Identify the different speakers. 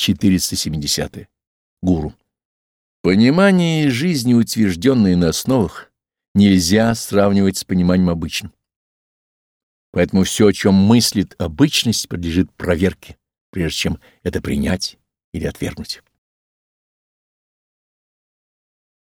Speaker 1: 470. -е. Гуру. Понимание жизни, утвержденное на основах, нельзя сравнивать с пониманием обычным. Поэтому все, о чем мыслит обычность, подлежит проверке, прежде чем это принять или отвергнуть.